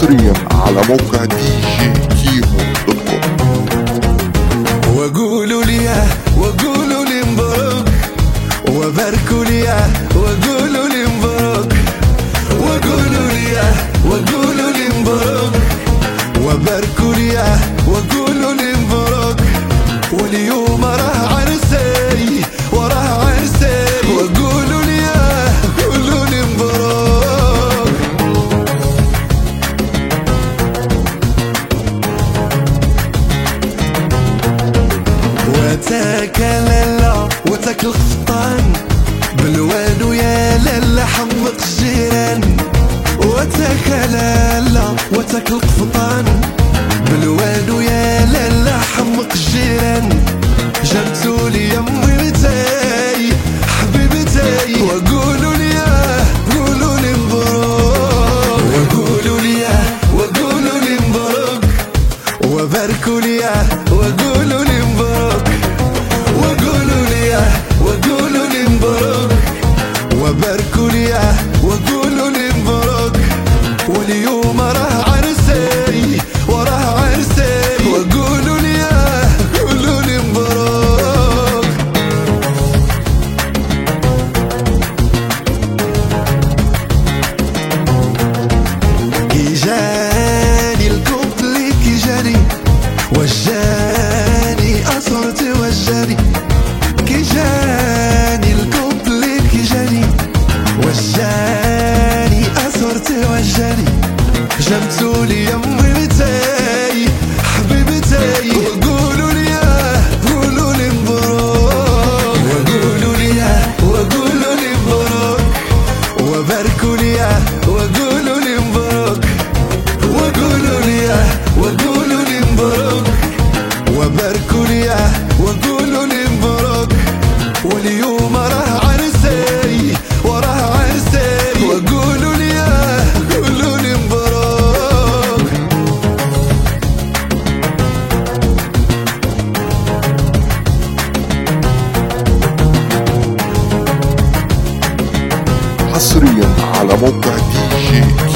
حصريا على موقع دي جي كيمو dot com وقولوا لي وقولوا لي مبروك. وباركوا لي وقولوا لي مبروك. وقولوا لي وقولوا لي مبروك. وباركوا لي وقولوا لي مبروك. واليوم راه عرسي وتاك لالا وتاك القفطان بالواد ويا لالا حمق الجيران وتاك لالا وتاك القفطان بالواد ويا لالا حمق الجيران جبتوا لي امي متاي حبيبتي وقولوا لي قولوا لي مبروك. وقولوا لي وقولوا لي مبروك. وباركوا لي وقولوا لي مبروك. وجاني وباركوا لي وقولوا لي مبروك واليوم راه عرسي وراه عرسي وقولوا لي قولوا لي مبروك. حصريا على موقع دي جي.